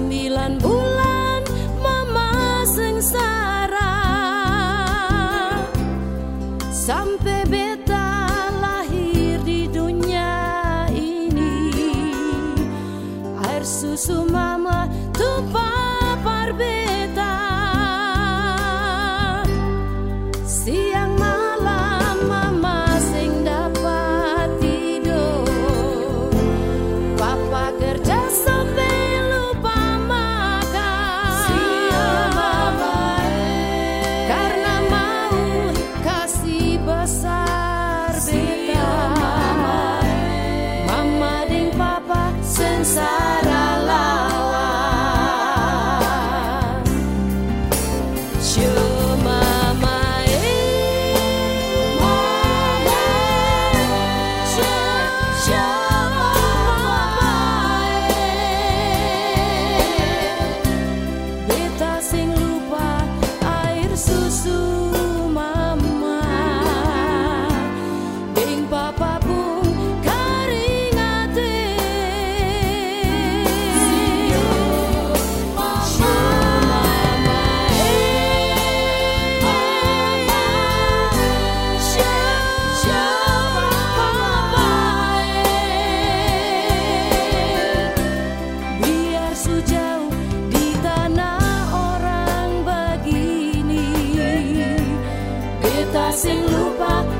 Sembilan bulan mama sengsara. Sampai beta lahir di dunia ini. Air susu mama tumpah parbe. sussurro. sem lupa.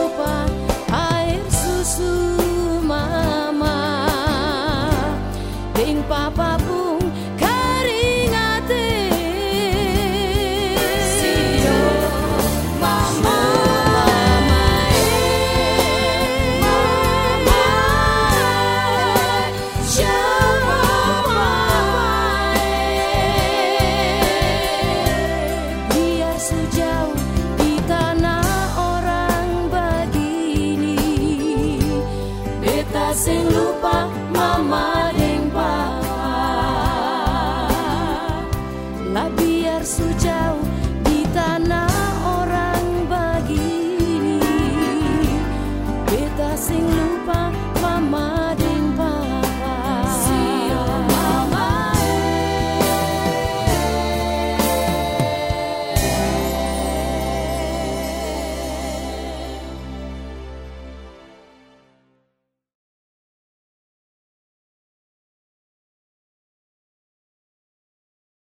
biar sejauh